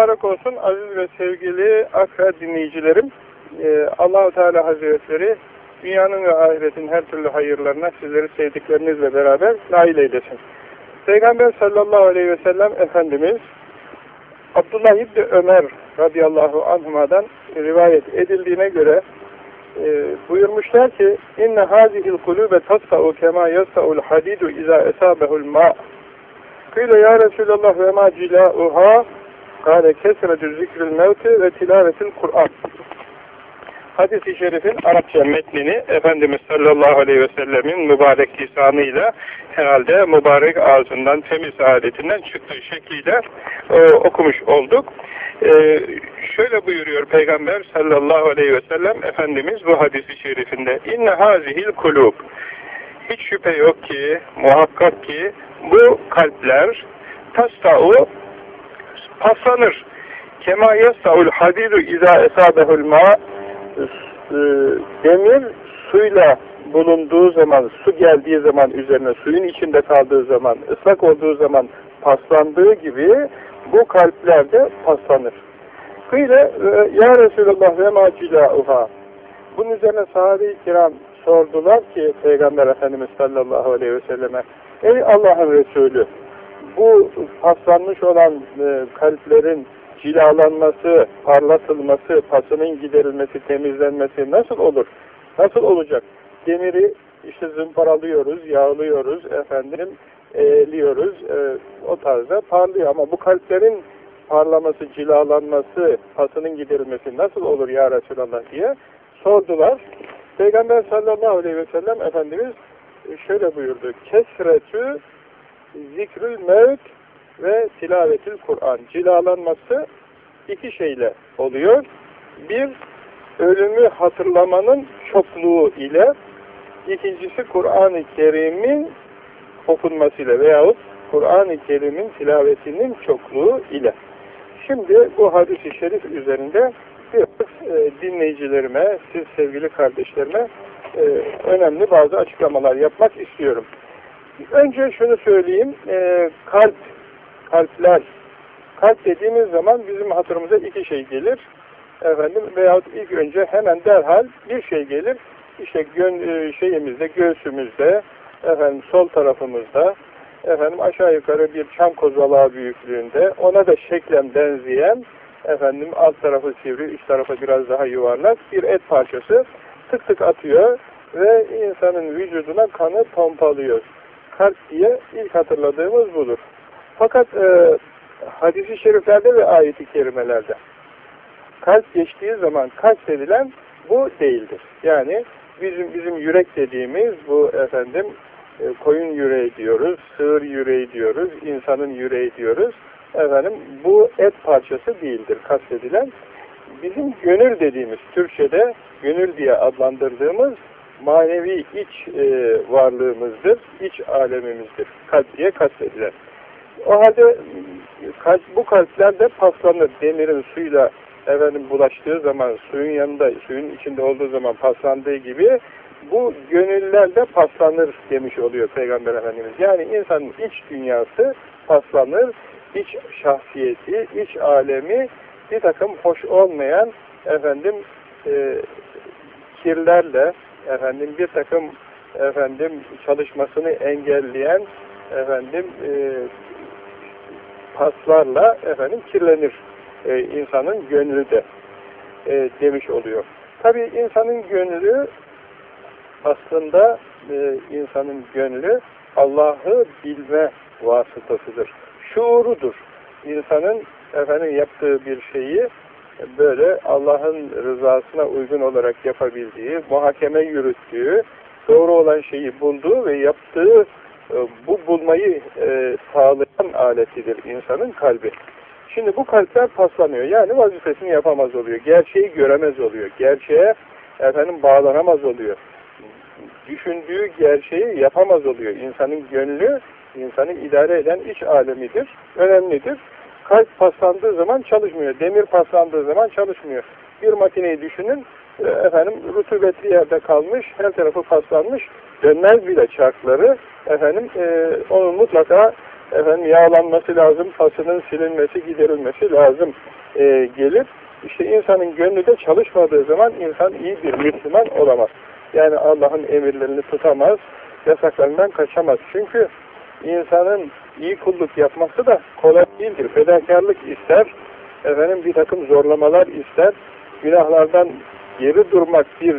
mübarek olsun aziz ve sevgili akra dinleyicilerim. Ee, Allahu Teala Hazretleri dünyanın ve ahiretin her türlü hayırlarına sizleri sevdiklerinizle beraber nail eylesin. Peygamber sallallahu aleyhi ve sellem Efendimiz Abdullah İbni Ömer radıyallahu anhuma'dan rivayet edildiğine göre e, buyurmuşlar ki inne hazihil kulube tasfa'u kema yasfa'ul hadidu iza esabehul ma' Kıyle ya Resulallah ve ma cila'uha kâle kesretü zikril mevti ve tilavetil Kur'an. Hadis-i şerifin Arapça metnini Efendimiz sallallahu aleyhi ve sellemin mübarek lisanıyla herhalde mübarek ağzından, temiz adetinden çıktığı şekliyle e, okumuş olduk. E, şöyle buyuruyor Peygamber sallallahu aleyhi ve sellem Efendimiz bu hadisi şerifinde inne hazihil kulub hiç şüphe yok ki, muhakkak ki bu kalpler tasta'u paslanır. Kema yasta'ul hadidu izâ esâbehul ma e, demir suyla bulunduğu zaman, su geldiği zaman üzerine, suyun içinde kaldığı zaman, ıslak olduğu zaman paslandığı gibi bu kalpler de paslanır. Kıyle e, ya Resulallah ve macilâuha bunun üzerine sahabe-i kiram sordular ki Peygamber Efendimiz sallallahu aleyhi ve selleme Ey Allah'ın Resulü bu paslanmış olan e, kalplerin cilalanması, parlatılması, pasının giderilmesi, temizlenmesi nasıl olur? Nasıl olacak? Demiri işte zımparalıyoruz, yağlıyoruz, efendim eğliyoruz, e, o tarzda parlıyor ama bu kalplerin parlaması, cilalanması, pasının giderilmesi nasıl olur ya Resulallah diye sordular. Peygamber sallallahu aleyhi ve sellem Efendimiz şöyle buyurdu. Kesretü zikrül mevt ve tilavetül Kur'an. Cilalanması iki şeyle oluyor. Bir, ölümü hatırlamanın çokluğu ile ikincisi Kur'an-ı Kerim'in okunmasıyla veyahut Kur'an-ı Kerim'in tilavetinin çokluğu ile. Şimdi bu hadis-i şerif üzerinde biraz e, dinleyicilerime, siz sevgili kardeşlerime e, önemli bazı açıklamalar yapmak istiyorum. Önce şunu söyleyeyim, e, kalp, kalpler, kalp dediğimiz zaman bizim hatırımıza iki şey gelir. Efendim veyahut ilk önce hemen derhal bir şey gelir. İşte gön, e, şeyimizde, göğsümüzde, efendim sol tarafımızda, efendim aşağı yukarı bir çam kozalağı büyüklüğünde, ona da şeklen benzeyen, efendim alt tarafı sivri, üst tarafı biraz daha yuvarlak bir et parçası tık tık atıyor ve insanın vücuduna kanı pompalıyor. Kalp diye ilk hatırladığımız budur. Fakat e, hadisi şeriflerde ve ayeti kerimelerde kalp geçtiği zaman kastedilen bu değildir. Yani bizim bizim yürek dediğimiz bu efendim e, koyun yüreği diyoruz, sığır yüreği diyoruz, insanın yüreği diyoruz. Efendim bu et parçası değildir kastedilen. Bizim gönül dediğimiz Türkçe'de gönül diye adlandırdığımız manevi iç e, varlığımızdır, iç alemimizdir. Kalp diye kastedilen. O halde kalp, bu kalpler de paslanır. Demirin suyla efendim bulaştığı zaman, suyun yanında, suyun içinde olduğu zaman paslandığı gibi bu gönüller de paslanır demiş oluyor Peygamber Efendimiz. Yani insanın iç dünyası paslanır, iç şahsiyeti, iç alemi bir takım hoş olmayan efendim e, kirlerle efendim bir takım efendim çalışmasını engelleyen efendim e, paslarla efendim kirlenir e, insanın gönlü de e, demiş oluyor. Tabi insanın gönlü aslında e, insanın gönlü Allah'ı bilme vasıtasıdır. Şuurudur. İnsanın efendim yaptığı bir şeyi böyle Allah'ın rızasına uygun olarak yapabildiği, muhakeme yürüttüğü, doğru olan şeyi bulduğu ve yaptığı e, bu bulmayı e, sağlayan aletidir insanın kalbi. Şimdi bu kalpler paslanıyor. Yani vazifesini yapamaz oluyor. Gerçeği göremez oluyor. Gerçeğe efendim bağlanamaz oluyor. Düşündüğü gerçeği yapamaz oluyor. İnsanın gönlü, insanı idare eden iç alemidir. Önemlidir. Kalp paslandığı zaman çalışmıyor. Demir paslandığı zaman çalışmıyor. Bir makineyi düşünün, e, efendim rutubetli yerde kalmış, her tarafı paslanmış, dönmez bile çarkları, efendim e, onun mutlaka efendim yağlanması lazım, pasının silinmesi, giderilmesi lazım e, gelir. İşte insanın gönlü de çalışmadığı zaman insan iyi bir Müslüman olamaz. Yani Allah'ın emirlerini tutamaz, yasaklarından kaçamaz. Çünkü insanın iyi kulluk yapması da kolay değildir. Fedakarlık ister, efendim bir takım zorlamalar ister, günahlardan geri durmak bir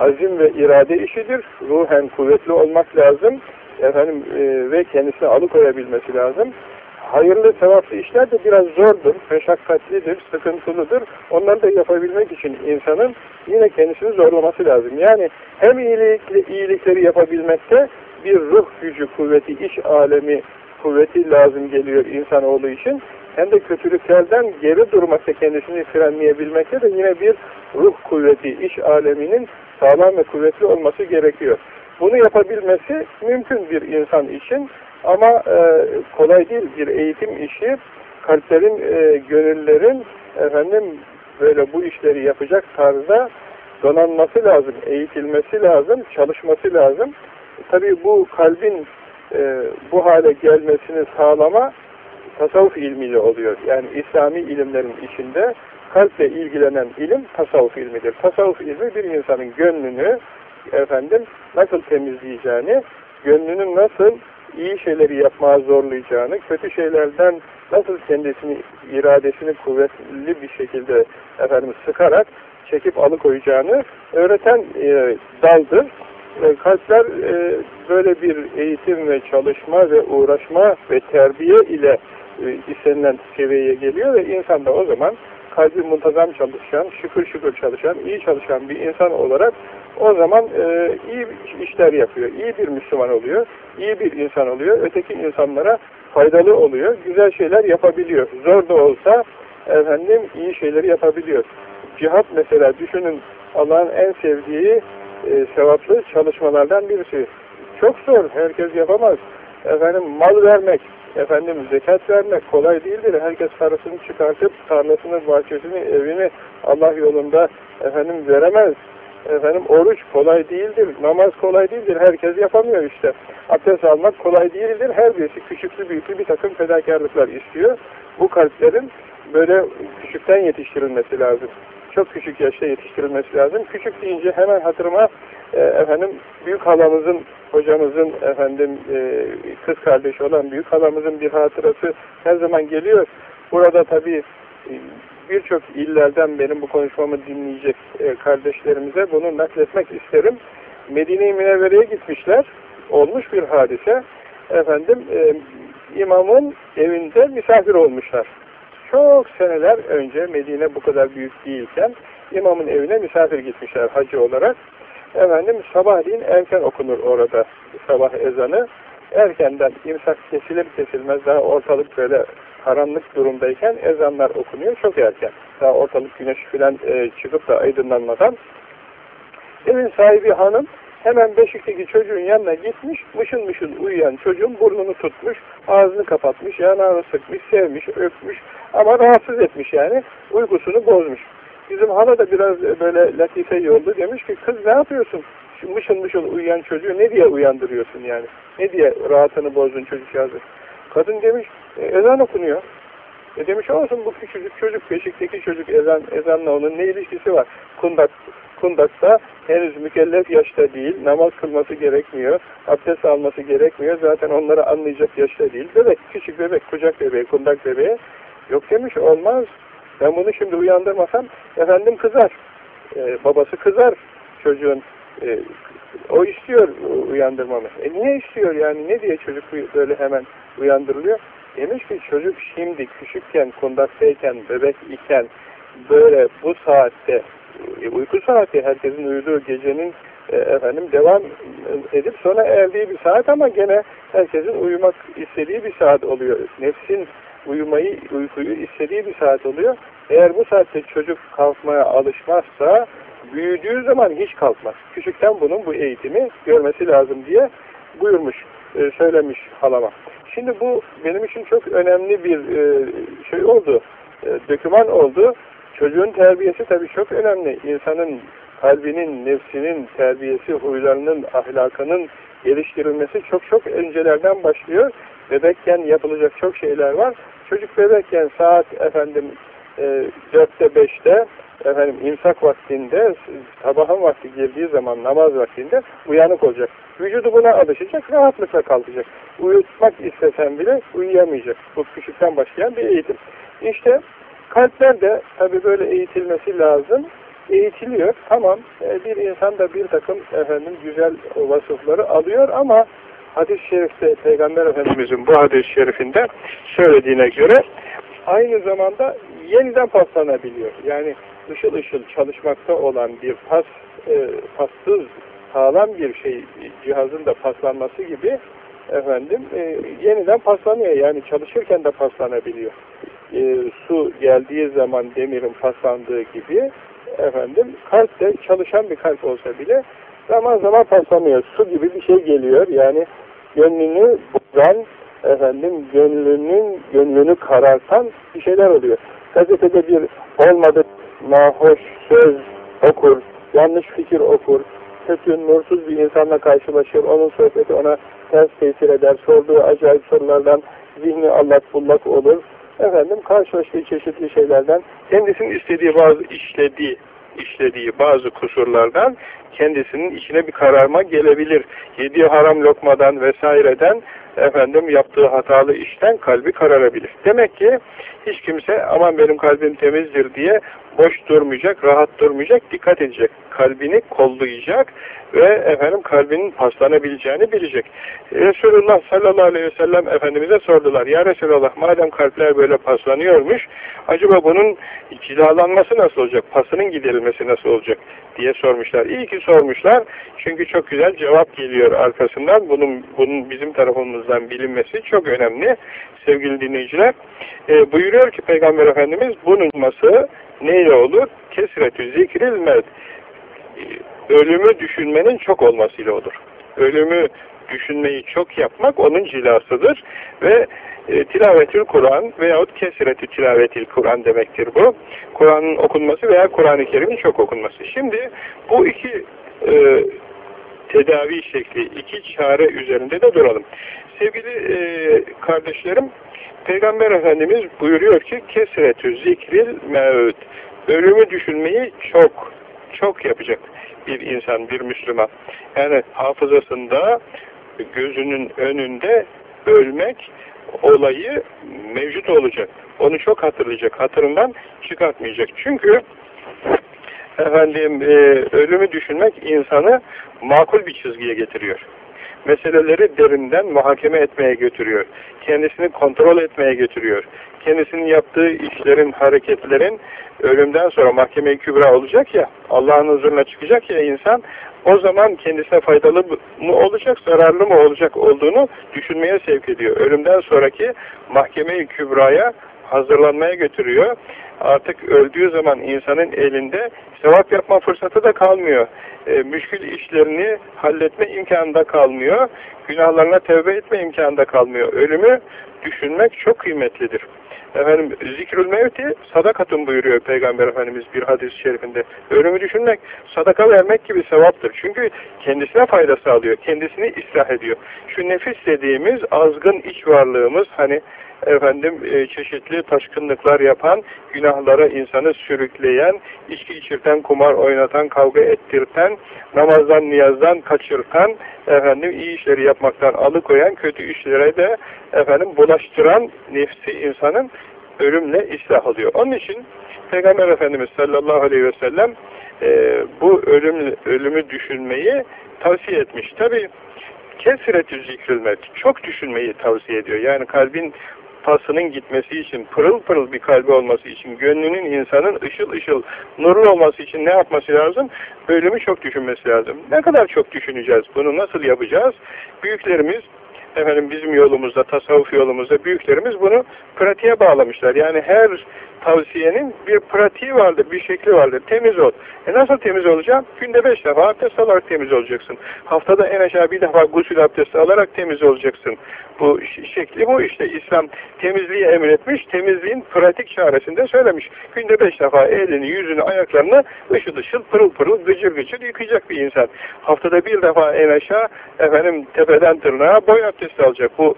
azim ve irade işidir. Ruhen kuvvetli olmak lazım. Efendim e, ve kendisini alıkoyabilmesi lazım. Hayırlı, sevaplı işler de biraz zordur, meşakkatlidir, sıkıntılıdır. Onları da yapabilmek için insanın yine kendisini zorlaması lazım. Yani hem iyilik, iyilikleri yapabilmekte bir ruh gücü kuvveti, iş alemi kuvveti lazım geliyor insanoğlu için. Hem de kötülüklerden geri durmakta kendisini frenleyebilmekte de yine bir ruh kuvveti, iş aleminin sağlam ve kuvvetli olması gerekiyor. Bunu yapabilmesi mümkün bir insan için ama e, kolay değil bir eğitim işi. Kalplerin, e, gönüllerin efendim böyle bu işleri yapacak tarzda donanması lazım, eğitilmesi lazım, çalışması lazım. Tabii bu kalbin e, bu hale gelmesini sağlama tasavvuf ilmiyle oluyor. Yani İslami ilimlerin içinde kalple ilgilenen ilim tasavvuf ilmidir. Tasavvuf ilmi bir insanın gönlünü efendim nasıl temizleyeceğini, gönlünün nasıl iyi şeyleri yapmaya zorlayacağını, kötü şeylerden nasıl kendisini, iradesini kuvvetli bir şekilde efendim sıkarak çekip alıkoyacağını öğreten e, daldır. E, kalpler e, böyle bir eğitim ve çalışma ve uğraşma ve terbiye ile e, istenilen seviyeye geliyor ve insan da o zaman kalbi muntazam çalışan, şükür şükür çalışan, iyi çalışan bir insan olarak o zaman e, iyi işler yapıyor, iyi bir Müslüman oluyor, iyi bir insan oluyor, öteki insanlara faydalı oluyor, güzel şeyler yapabiliyor. Zor da olsa efendim iyi şeyleri yapabiliyor. Cihat mesela düşünün Allah'ın en sevdiği e, sevaplı çalışmalardan birisi. Çok zor, herkes yapamaz. Efendim mal vermek, efendim zekat vermek kolay değildir. Herkes parasını çıkartıp tarlasını, bahçesini, evini Allah yolunda efendim veremez. Efendim oruç kolay değildir, namaz kolay değildir. Herkes yapamıyor işte. Abdest almak kolay değildir. Her birisi küçüklü büyüklü bir takım fedakarlıklar istiyor. Bu kalplerin böyle küçükten yetiştirilmesi lazım. Çok küçük yaşta yetiştirilmesi lazım. Küçük deyince hemen hatırıma e, efendim büyük halamızın, hocamızın efendim e, kız kardeşi olan büyük halamızın bir hatırası her zaman geliyor. Burada tabii e, birçok illerden benim bu konuşmamı dinleyecek e, kardeşlerimize bunu nakletmek isterim. Medine-i Münevvere'ye gitmişler. Olmuş bir hadise. Efendim e, imamın evinde misafir olmuşlar. Çok seneler önce Medine bu kadar büyük değilken imamın evine misafir gitmişler hacı olarak. Efendim sabahleyin erken okunur orada sabah ezanı. Erkenden imsak kesilir kesilmez daha ortalık böyle karanlık durumdayken ezanlar okunuyor çok erken. Daha ortalık güneş filan e, çıkıp da aydınlanmadan. Evin sahibi hanım hemen beşikteki çocuğun yanına gitmiş, mışın mışın uyuyan çocuğun burnunu tutmuş, ağzını kapatmış, yanağını sıkmış, sevmiş, öpmüş ama rahatsız etmiş yani, uykusunu bozmuş. Bizim hala da biraz böyle latife yoldu demiş ki kız ne yapıyorsun? Şu mışın mışın uyuyan çocuğu ne diye uyandırıyorsun yani? Ne diye rahatını bozdun çocuk yazı? Kadın demiş e, ezan okunuyor. E demiş olsun bu küçücük çocuk, beşikteki çocuk ezan, ezanla onun ne ilişkisi var? Kundak, kundakta henüz mükellef yaşta değil, namaz kılması gerekmiyor, abdest alması gerekmiyor. Zaten onları anlayacak yaşta değil. Bebek, küçük bebek, kucak bebeği, kundak bebeği. Yok demiş olmaz. Ben bunu şimdi uyandırmasam efendim kızar. Ee, babası kızar çocuğun. E, o istiyor uyandırmamı. E niye istiyor yani? Ne diye çocuk böyle hemen uyandırılıyor? Demiş ki çocuk şimdi küçükken, kundaktayken, bebek iken böyle bu saatte e, uyku saati herkesin uyuduğu gecenin e, efendim devam edip sonra erdiği bir saat ama gene herkesin uyumak istediği bir saat oluyor. Nefsin uyumayı, uykuyu istediği bir saat oluyor. Eğer bu saatte çocuk kalkmaya alışmazsa büyüdüğü zaman hiç kalkmaz. Küçükten bunun bu eğitimi görmesi lazım diye buyurmuş, e, söylemiş halama. Şimdi bu benim için çok önemli bir e, şey oldu, e, döküman oldu. Çocuğun terbiyesi tabii çok önemli. İnsanın kalbinin, nefsinin terbiyesi, huylarının, ahlakının geliştirilmesi çok çok öncelerden başlıyor. Bebekken yapılacak çok şeyler var. Çocuk bebekken saat efendim e, 4'te 5'te efendim imsak vaktinde sabahın vakti girdiği zaman namaz vaktinde uyanık olacak. Vücudu buna alışacak, rahatlıkla kalkacak. Uyutmak istesen bile uyuyamayacak. Bu küçükten başlayan bir eğitim. İşte kalpler de tabii böyle eğitilmesi lazım. Eğitiliyor. Tamam e, bir insan da bir takım efendim güzel vasıfları alıyor ama hadis-i şerifte Peygamber Efendimizin bu hadis-i şerifinde söylediğine göre aynı zamanda yeniden paslanabiliyor. Yani ışıl ışıl çalışmakta olan bir pas, e, passız sağlam bir şey cihazın da paslanması gibi efendim e, yeniden paslanıyor. Yani çalışırken de paslanabiliyor. E, su geldiği zaman demirin paslandığı gibi efendim kalp de çalışan bir kalp olsa bile zaman zaman paslanıyor. Su gibi bir şey geliyor. Yani gönlünü bozan efendim gönlünün gönlünü karartan bir şeyler oluyor. Gazetede bir olmadı nahoş söz okur, yanlış fikir okur, kötü, nursuz bir insanla karşılaşır, onun sohbeti ona ters tesir eder, sorduğu acayip sorulardan zihni allak bullak olur. Efendim karşılaştığı çeşitli şeylerden, kendisinin istediği bazı işlediği, işlediği bazı kusurlardan kendisinin içine bir kararma gelebilir. Yediği haram lokmadan vesaireden efendim yaptığı hatalı işten kalbi kararabilir. Demek ki hiç kimse aman benim kalbim temizdir diye boş durmayacak, rahat durmayacak, dikkat edecek. Kalbini kollayacak ve efendim kalbinin paslanabileceğini bilecek. Resulullah sallallahu aleyhi ve sellem Efendimiz'e sordular. Ya Resulullah madem kalpler böyle paslanıyormuş, acaba bunun cilalanması nasıl olacak? Pasının giderilmesi nasıl olacak? diye sormuşlar. İyi ki sormuşlar. Çünkü çok güzel cevap geliyor arkasından. Bunun, bunun bizim tarafımızdan bilinmesi çok önemli. Sevgili dinleyiciler. E, buyuruyor ki Peygamber Efendimiz bunun olması neyle olur? Kesretü zikril mevd. Ölümü düşünmenin çok olmasıyla olur. Ölümü düşünmeyi çok yapmak onun cilasıdır ve e, tilavetül Kur'an veyahut kesretü tilavetil Kur'an demektir bu. Kur'an'ın okunması veya Kur'an-ı Kerim'in çok okunması. Şimdi bu iki e, tedavi şekli, iki çare üzerinde de duralım. Sevgili e, kardeşlerim, Peygamber Efendimiz buyuruyor ki kesretü zikril mevd. Ölümü düşünmeyi çok, çok yapacak bir insan, bir Müslüman. Yani hafızasında, gözünün önünde ölmek olayı mevcut olacak. Onu çok hatırlayacak. Hatırından çıkartmayacak. Çünkü efendim e, ölümü düşünmek insanı makul bir çizgiye getiriyor. Meseleleri derinden muhakeme etmeye götürüyor. Kendisini kontrol etmeye götürüyor. Kendisinin yaptığı işlerin, hareketlerin ölümden sonra mahkeme-i kübra olacak ya, Allah'ın huzuruna çıkacak ya insan, o zaman kendisine faydalı mı olacak, zararlı mı olacak olduğunu düşünmeye sevk ediyor. Ölümden sonraki mahkeme-i kübraya hazırlanmaya götürüyor. Artık öldüğü zaman insanın elinde sevap yapma fırsatı da kalmıyor. E, müşkül işlerini halletme imkanı da kalmıyor. Günahlarına tevbe etme imkanı da kalmıyor. Ölümü düşünmek çok kıymetlidir. Efendim zikrül mevti sadakatun buyuruyor Peygamber Efendimiz bir hadis-i şerifinde. Ölümü düşünmek sadaka vermek gibi sevaptır. Çünkü kendisine fayda sağlıyor. Kendisini ıslah ediyor. Şu nefis dediğimiz azgın iç varlığımız hani efendim e, çeşitli taşkınlıklar yapan, günahlara insanı sürükleyen, içki içirten, kumar oynatan, kavga ettirten, namazdan, niyazdan kaçırtan, efendim iyi işleri yapmaktan alıkoyan, kötü işlere de efendim bulaştıran nefsi insanın ölümle ıslah oluyor. Onun için Peygamber Efendimiz sallallahu aleyhi ve sellem e, bu ölüm, ölümü düşünmeyi tavsiye etmiş. Tabi kesretü zikrilmet çok düşünmeyi tavsiye ediyor. Yani kalbin pasının gitmesi için, pırıl pırıl bir kalbi olması için, gönlünün insanın ışıl ışıl, nurlu olması için ne yapması lazım? Ölümü çok düşünmesi lazım. Ne kadar çok düşüneceğiz? Bunu nasıl yapacağız? Büyüklerimiz efendim bizim yolumuzda, tasavvuf yolumuzda büyüklerimiz bunu pratiğe bağlamışlar. Yani her tavsiyenin bir pratiği vardır, bir şekli vardır. Temiz ol. E nasıl temiz olacağım? Günde beş defa abdest alarak temiz olacaksın. Haftada en aşağı bir defa gusül abdesti alarak temiz olacaksın. Bu şekli bu işte. İslam temizliği emretmiş, temizliğin pratik çaresinde söylemiş. Günde beş defa elini, yüzünü, ayaklarını ışıl ışıl, pırıl pırıl, gıcır gıcır yıkayacak bir insan. Haftada bir defa en aşağı efendim tepeden tırnağa boy abdesti alacak. Bu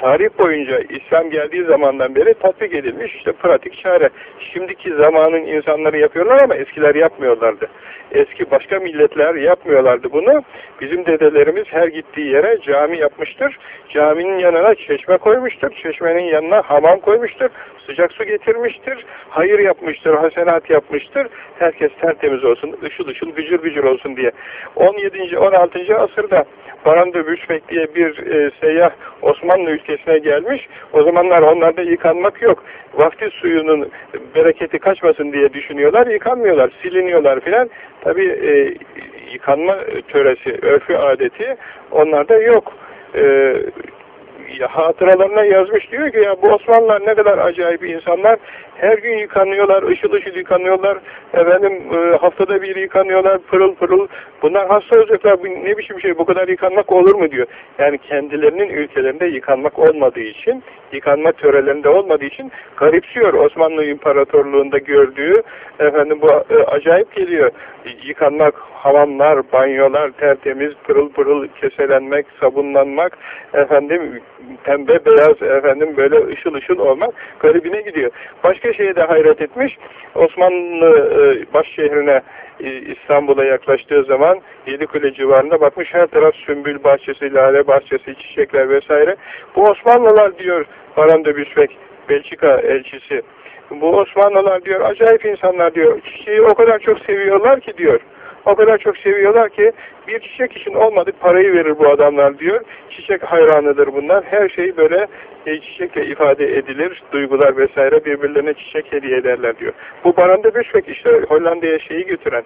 tarih boyunca İslam geldiği zamandan beri tatbik edilmiş işte pratik çare. Şimdiki zamanın insanları yapıyorlar ama eskiler yapmıyorlardı. Eski başka milletler yapmıyorlardı bunu. Bizim dedelerimiz her gittiği yere cami yapmıştır. Caminin yanına çeşme koymuştur. Çeşmenin yanına hamam koymuştur. Sıcak su getirmiştir. Hayır yapmıştır, hasenat yapmıştır. Herkes tertemiz olsun, ışıl ışıl, gücür gücür olsun diye. 17. 16. asırda Baranda Büsbek diye bir e, seyyah Osmanlı ülkesine gelmiş. O zamanlar onlarda yıkanmak yok. Vakti suyunun bereketi kaçmasın diye düşünüyorlar. Yıkanmıyorlar, siliniyorlar filan. Tabi e, yıkanma töresi, örfü adeti onlarda yok. E, hatıralarına yazmış diyor ki ya bu Osmanlılar ne kadar acayip insanlar her gün yıkanıyorlar, ışıl ışıl yıkanıyorlar. Efendim e, haftada bir yıkanıyorlar pırıl pırıl. Bunlar hasta olacaklar. Bu ne biçim şey? Bu kadar yıkanmak olur mu diyor. Yani kendilerinin ülkelerinde yıkanmak olmadığı için yıkanma törelerinde olmadığı için garipsiyor. Osmanlı İmparatorluğu'nda gördüğü efendim bu e, acayip geliyor. Yıkanmak, hamamlar, banyolar tertemiz, pırıl pırıl keselenmek, sabunlanmak, efendim pembe beyaz efendim böyle ışıl ışıl olmak garibine gidiyor. Başka şeye de hayret etmiş. Osmanlı e, baş şehrine e, İstanbul'a yaklaştığı zaman Yedikule civarında bakmış her taraf sümbül bahçesi, lale bahçesi, çiçekler vesaire. Bu Osmanlılar diyor Baran de Büsbek, Belçika elçisi bu Osmanlılar diyor acayip insanlar diyor. Çiçeği o kadar çok seviyorlar ki diyor. O kadar çok seviyorlar ki bir çiçek için olmadık parayı verir bu adamlar diyor. Çiçek hayranıdır bunlar. Her şey böyle e, çiçekle ifade edilir. Duygular vesaire birbirlerine çiçek hediye ederler diyor. Bu Baranda Büşbek işte Hollanda'ya şeyi götüren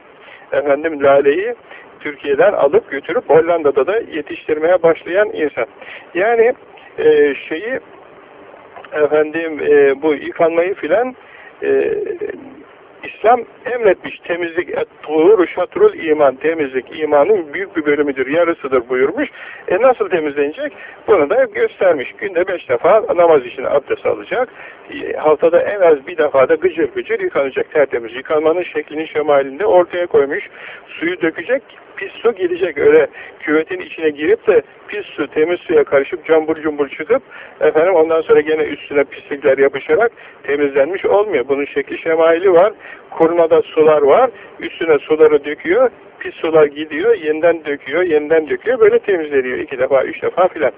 efendim laleyi Türkiye'den alıp götürüp Hollanda'da da yetiştirmeye başlayan insan. Yani e, şeyi efendim e, bu yıkanmayı filan e, İslam emretmiş temizlik et tuğur şatrul iman temizlik imanın büyük bir bölümüdür yarısıdır buyurmuş. E nasıl temizlenecek? Bunu da göstermiş. Günde beş defa namaz için abdest alacak. E, haftada en az bir defa da gıcır gıcır yıkanacak tertemiz. Yıkanmanın şeklini şemalinde ortaya koymuş. Suyu dökecek pis su gelecek öyle küvetin içine girip de pis su temiz suya karışıp cambur cumbur çıkıp efendim ondan sonra gene üstüne pislikler yapışarak temizlenmiş olmuyor. Bunun şekli şemaili var. Kurnada sular var. Üstüne suları döküyor. Pis sular gidiyor. Yeniden döküyor. Yeniden döküyor. Böyle temizleniyor. iki defa, üç defa filan.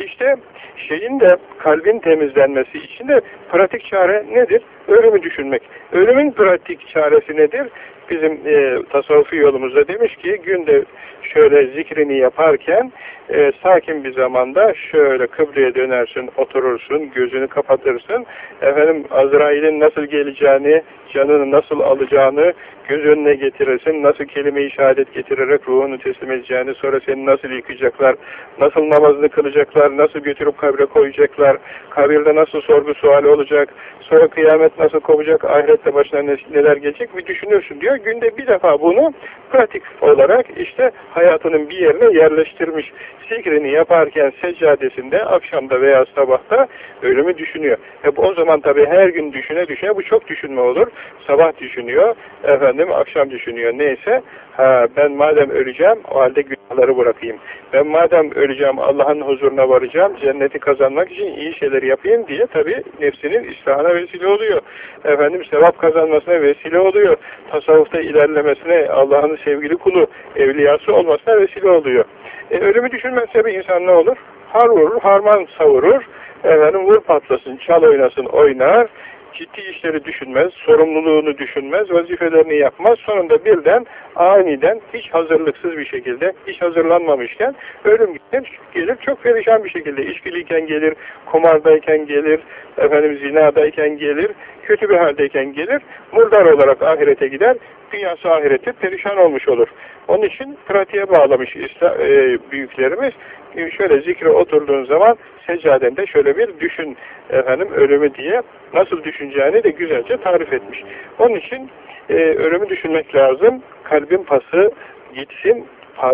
İşte şeyin de kalbin temizlenmesi için de pratik çare nedir? Ölümü düşünmek. Ölümün pratik çaresi nedir? Bizim e, tasavvufi yolumuzda demiş ki günde şöyle zikrini yaparken e, sakin bir zamanda şöyle kıbleye dönersin, oturursun, gözünü kapatırsın. Efendim Azrail'in nasıl geleceğini, canını nasıl alacağını göz önüne getirirsin. Nasıl kelime-i şehadet getirerek ruhunu teslim edeceğini, sonra seni nasıl yıkayacaklar, nasıl namazını kılacaklar, nasıl götürüp kabre koyacaklar, kabirde nasıl sorgu suali olacak, sonra kıyamet nasıl kovacak, ahirette başına neler gelecek bir düşünürsün diyor. Günde bir defa bunu pratik olarak işte hayatının bir yerine yerleştirmiş. Zikrini yaparken seccadesinde akşamda veya sabahta ölümü düşünüyor. E o zaman tabii her gün düşüne düşüne bu çok düşünme olur. Sabah düşünüyor, efendim akşam düşünüyor neyse. Ha, ben madem öleceğim o halde günahları bırakayım. Ben madem öleceğim Allah'ın huzuruna varacağım cenneti kazanmak için iyi şeyler yapayım diye tabii nefsinin islahına vesile oluyor. Efendim sevap kazanmasına vesile oluyor. Tasavvufta ilerlemesine Allah'ın sevgili kulu, evliyası olmasına vesile oluyor. E, ölümü düşünmezse bir insan ne olur? Har vurur, harman savurur, efendim vur patlasın, çal oynasın, oynar, ciddi işleri düşünmez, sorumluluğunu düşünmez, vazifelerini yapmaz. Sonunda birden aniden hiç hazırlıksız bir şekilde, hiç hazırlanmamışken ölüm gelir, gelir çok perişan bir şekilde. İşkiliyken gelir, kumardayken gelir, efendim zinadayken gelir, kötü bir haldeyken gelir, murdar olarak ahirete gider, dünyası ahireti perişan olmuş olur. Onun için pratiğe bağlamış e, büyüklerimiz. E, şöyle zikre oturduğun zaman seccadende şöyle bir düşün efendim ölümü diye nasıl düşüneceğini de güzelce tarif etmiş. Onun için e, ölümü düşünmek lazım. Kalbin pası gitsin,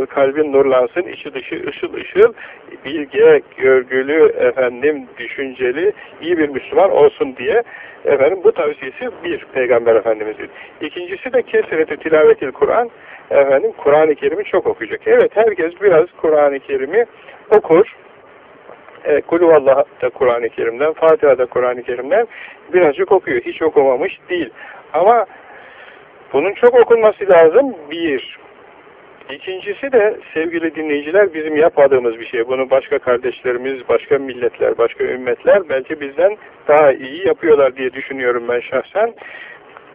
kalbin nurlansın, içi dışı ışıl ışıl, bilge, görgülü, efendim, düşünceli, iyi bir Müslüman olsun diye efendim bu tavsiyesi bir Peygamber Efendimiz'in. İkincisi de kesreti tilavetil Kur'an, efendim Kur'an-ı Kerim'i çok okuyacak. Evet herkes biraz Kur'an-ı Kerim'i okur, e, Kulüvallah da Kur'an-ı Kerim'den, Fatiha da Kur'an-ı Kerim'den birazcık okuyor. Hiç okumamış değil. Ama bunun çok okunması lazım. Bir. İkincisi de sevgili dinleyiciler bizim yapmadığımız bir şey. Bunu başka kardeşlerimiz, başka milletler, başka ümmetler belki bizden daha iyi yapıyorlar diye düşünüyorum ben şahsen.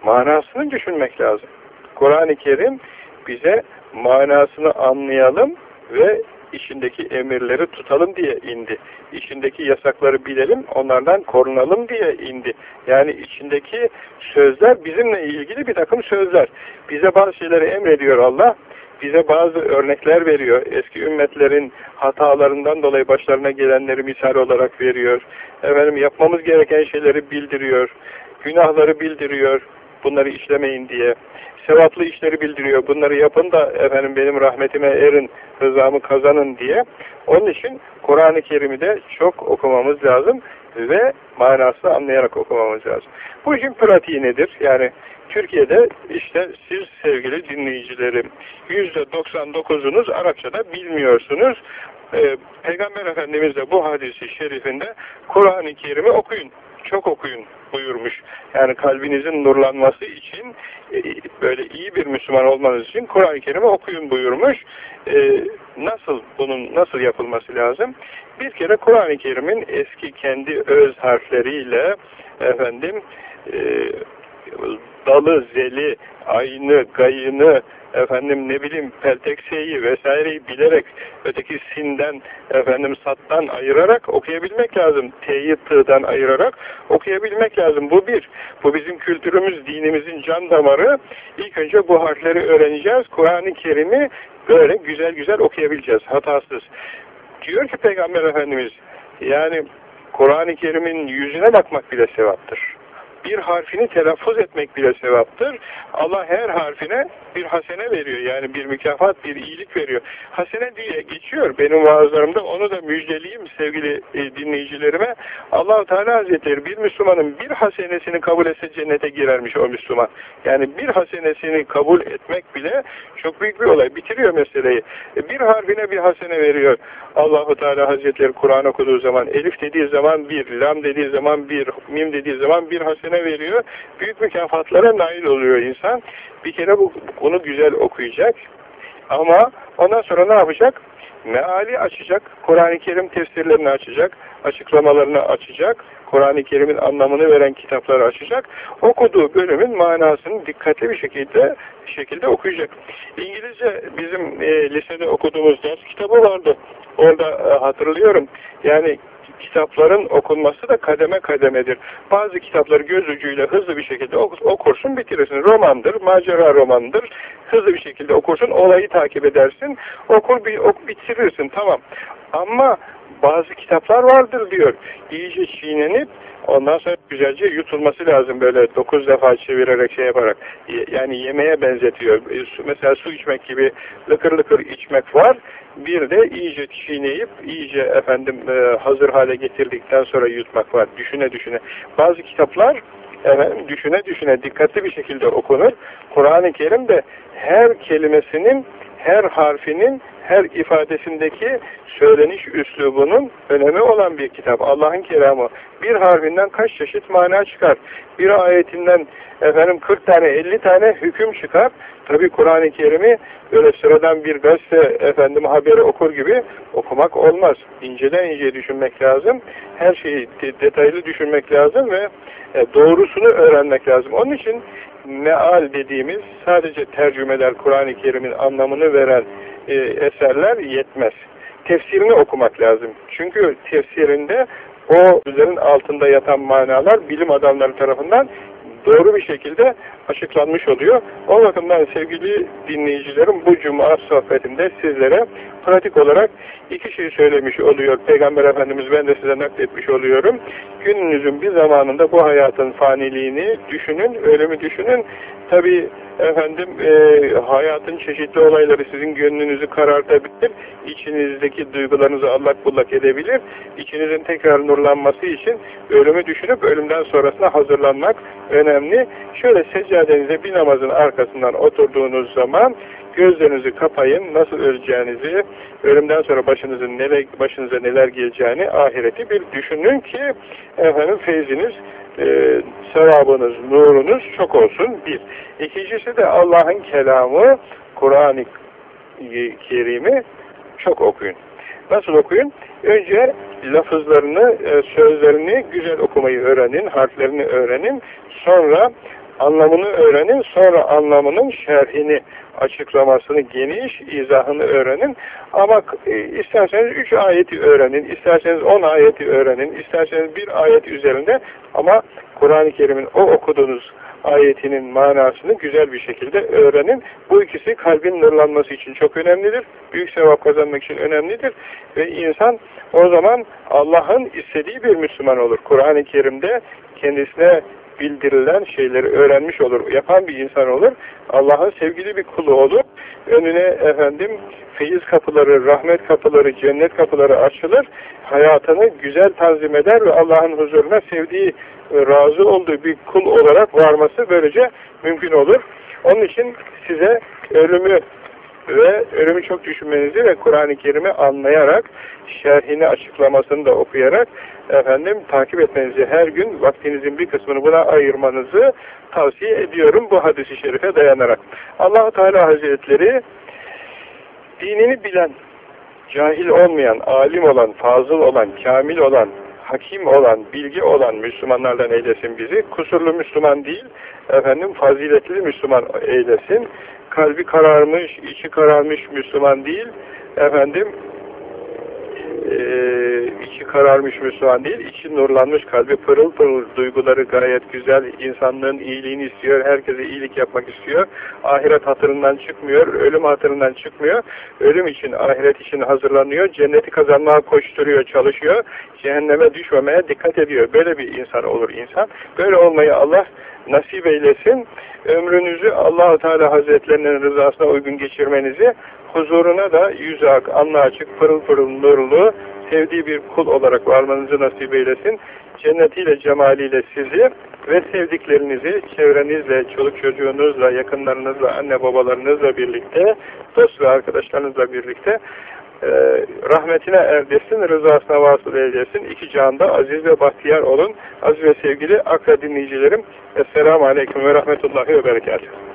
Manasını düşünmek lazım. Kur'an-ı Kerim bize manasını anlayalım ve içindeki emirleri tutalım diye indi. İçindeki yasakları bilelim, onlardan korunalım diye indi. Yani içindeki sözler bizimle ilgili bir takım sözler. Bize bazı şeyleri emrediyor Allah, bize bazı örnekler veriyor. Eski ümmetlerin hatalarından dolayı başlarına gelenleri misal olarak veriyor. Efendim yapmamız gereken şeyleri bildiriyor. Günahları bildiriyor. Bunları işlemeyin diye. Sevaplı işleri bildiriyor. Bunları yapın da efendim benim rahmetime erin, rızamı kazanın diye. Onun için Kur'an-ı Kerim'i de çok okumamız lazım ve manasını anlayarak okumamız lazım. Bu işin pratiği nedir? Yani Türkiye'de işte siz sevgili dinleyicilerim %99'unuz Arapçada bilmiyorsunuz. Ee, Peygamber Efendimiz de bu hadisi şerifinde Kur'an-ı Kerim'i okuyun. Çok okuyun buyurmuş. Yani kalbinizin nurlanması için e, böyle iyi bir Müslüman olmanız için Kur'an-ı Kerim'i okuyun buyurmuş. E, nasıl bunun nasıl yapılması lazım? Bir kere Kur'an-ı Kerim'in eski kendi öz harfleriyle efendim e, dalı, zeli, ayını, gayını, efendim ne bileyim peltekseyi vesaireyi bilerek öteki sinden efendim sattan ayırarak okuyabilmek lazım. T'yi tığdan ayırarak okuyabilmek lazım. Bu bir. Bu bizim kültürümüz, dinimizin can damarı. İlk önce bu harfleri öğreneceğiz. Kur'an-ı Kerim'i böyle güzel güzel okuyabileceğiz. Hatasız. Diyor ki Peygamber Efendimiz yani Kur'an-ı Kerim'in yüzüne bakmak bile sevaptır bir harfini telaffuz etmek bile sevaptır. Allah her harfine bir hasene veriyor. Yani bir mükafat, bir iyilik veriyor. Hasene diye geçiyor benim vaazlarımda. Onu da müjdeleyeyim sevgili e, dinleyicilerime. allah Teala Hazretleri bir Müslümanın bir hasenesini kabul etse cennete girermiş o Müslüman. Yani bir hasenesini kabul etmek bile çok büyük bir olay. Bitiriyor meseleyi. E, bir harfine bir hasene veriyor. Allahu Teala Hazretleri Kur'an okuduğu zaman, elif dediği zaman bir, lam dediği zaman bir, mim dediği zaman bir hasene veriyor. Büyük mükafatlara nail oluyor insan. Bir kere bu, bunu güzel okuyacak. Ama ondan sonra ne yapacak? Meali açacak, Kur'an-ı Kerim tefsirlerini açacak, açıklamalarını açacak, Kur'an-ı Kerim'in anlamını veren kitapları açacak, okuduğu bölümün manasını dikkatli bir şekilde şekilde okuyacak. İngilizce bizim e, lisede okuduğumuz ders kitabı vardı. Orada e, hatırlıyorum. Yani kitapların okunması da kademe kademedir. Bazı kitapları göz ucuyla hızlı bir şekilde okursun bitirirsin. Romandır, macera romandır. Hızlı bir şekilde okursun, olayı takip edersin. Okur, bir, ok, bitirirsin tamam. Ama bazı kitaplar vardır diyor. İyice çiğnenip ondan sonra güzelce yutulması lazım böyle dokuz defa çevirerek şey yaparak. Yani yemeğe benzetiyor. E, mesela su içmek gibi lıkır lıkır içmek var. Bir de iyice çiğneyip iyice efendim e, hazır hale getirdikten sonra yutmak var. Düşüne düşüne. Bazı kitaplar efendim, düşüne düşüne dikkatli bir şekilde okunur. Kur'an-ı Kerim de her kelimesinin her harfinin her ifadesindeki söyleniş üslubunun önemi olan bir kitap. Allah'ın kelamı. Bir harfinden kaç çeşit mana çıkar. Bir ayetinden efendim 40 tane 50 tane hüküm çıkar. Tabi Kur'an-ı Kerim'i öyle sıradan bir gazete efendim haberi okur gibi okumak olmaz. İnceden ince düşünmek lazım. Her şeyi detaylı düşünmek lazım ve e, doğrusunu öğrenmek lazım. Onun için meal dediğimiz sadece tercümeler Kur'an-ı Kerim'in anlamını veren e, eserler yetmez. Tefsirini okumak lazım. Çünkü tefsirinde o sözlerin altında yatan manalar bilim adamları tarafından doğru bir şekilde açıklanmış oluyor. O bakımdan sevgili dinleyicilerim bu cuma sohbetimde sizlere pratik olarak iki şey söylemiş oluyor. Peygamber Efendimiz ben de size nakletmiş oluyorum. Gününüzün bir zamanında bu hayatın faniliğini düşünün, ölümü düşünün. Tabi efendim e, hayatın çeşitli olayları sizin gönlünüzü karartabilir, içinizdeki duygularınızı allak bullak edebilir. İçinizin tekrar nurlanması için ölümü düşünüp ölümden sonrasına hazırlanmak önemli. Şöyle seccadenize bir namazın arkasından oturduğunuz zaman gözlerinizi kapayın, nasıl öleceğinizi, ölümden sonra başınızın neler, başınıza neler geleceğini, ahireti bir düşünün ki efendim feyziniz, e, sevabınız, nurunuz çok olsun. Bir. İkincisi de Allah'ın kelamı, Kur'an-ı Kerim'i çok okuyun. Nasıl okuyun? Önce lafızlarını, e, sözlerini güzel okumayı öğrenin, harflerini öğrenin. Sonra anlamını öğrenin, sonra anlamının şerhini, açıklamasını, geniş izahını öğrenin. Ama e, isterseniz üç ayeti öğrenin, isterseniz on ayeti öğrenin, isterseniz bir ayet üzerinde ama Kur'an-ı Kerim'in o okuduğunuz ayetinin manasını güzel bir şekilde öğrenin. Bu ikisi kalbin nurlanması için çok önemlidir. Büyük sevap kazanmak için önemlidir. Ve insan o zaman Allah'ın istediği bir Müslüman olur. Kur'an-ı Kerim'de kendisine bildirilen şeyleri öğrenmiş olur, yapan bir insan olur. Allah'ın sevgili bir kulu olur. Önüne efendim feyiz kapıları, rahmet kapıları, cennet kapıları açılır. Hayatını güzel tanzim eder ve Allah'ın huzuruna sevdiği, razı olduğu bir kul olarak varması böylece mümkün olur. Onun için size ölümü ve ölümü çok düşünmenizi ve Kur'an-ı Kerim'i anlayarak, şerhini, açıklamasını da okuyarak efendim takip etmenizi, her gün vaktinizin bir kısmını buna ayırmanızı tavsiye ediyorum bu hadisi şerife dayanarak. allah Teala Hazretleri dinini bilen, cahil olmayan, alim olan, fazıl olan, kamil olan, hakim olan, bilgi olan Müslümanlardan eylesin bizi. Kusurlu Müslüman değil, efendim faziletli Müslüman eylesin. Kalbi kararmış, içi kararmış Müslüman değil, efendim içi kararmış Müslüman değil, içi nurlanmış, kalbi pırıl pırıl, duyguları gayet güzel, insanlığın iyiliğini istiyor, herkese iyilik yapmak istiyor, ahiret hatırından çıkmıyor, ölüm hatırından çıkmıyor, ölüm için, ahiret için hazırlanıyor, cenneti kazanmaya koşturuyor, çalışıyor, cehenneme düşmemeye dikkat ediyor. Böyle bir insan olur insan. Böyle olmayı Allah nasip eylesin. Ömrünüzü allah Teala Hazretlerinin rızasına uygun geçirmenizi, huzuruna da yüzü ak, anla açık, pırıl pırıl nurlu, sevdiği bir kul olarak varmanızı nasip eylesin. Cennetiyle, cemaliyle sizi ve sevdiklerinizi çevrenizle, çoluk çocuğunuzla, yakınlarınızla, anne babalarınızla birlikte, dost ve arkadaşlarınızla birlikte e, rahmetine erdirsin, rızasına vasıl eylesin. İki canda aziz ve bahtiyar olun. Aziz ve sevgili akra dinleyicilerim, Esselamu Aleyküm ve Rahmetullahi ve Berekatuhu.